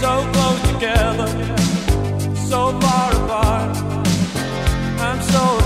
So close together, so far apart. I'm so.